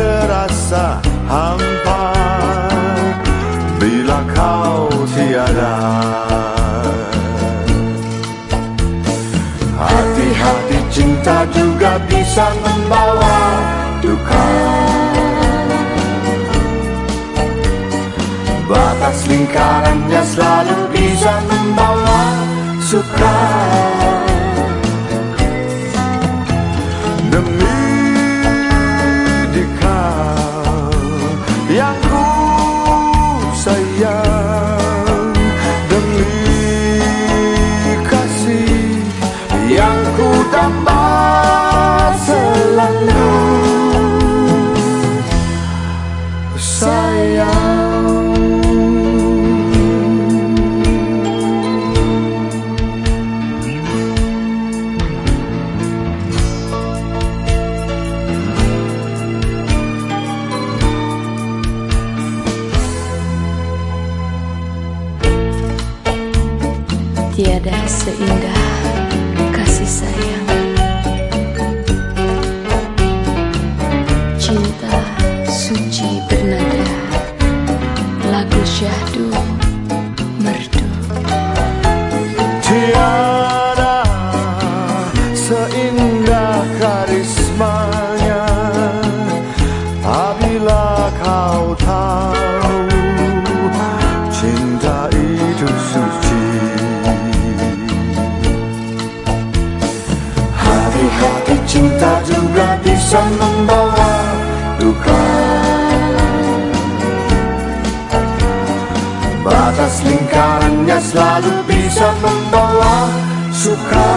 terasa hampa. Bila kau tiada Hati-hati cinta juga bisa membawa duka. Batas lingkarannya selalu bisa membawa suka sayang. Demi kasih yang ku damba selalu. Sayang Tiada seindah kasih sayang. Cinta suci bernada Lagu syahdu merdu. Tiada bisa membawa duka. Batas lingkarannya selalu bisa membawa suka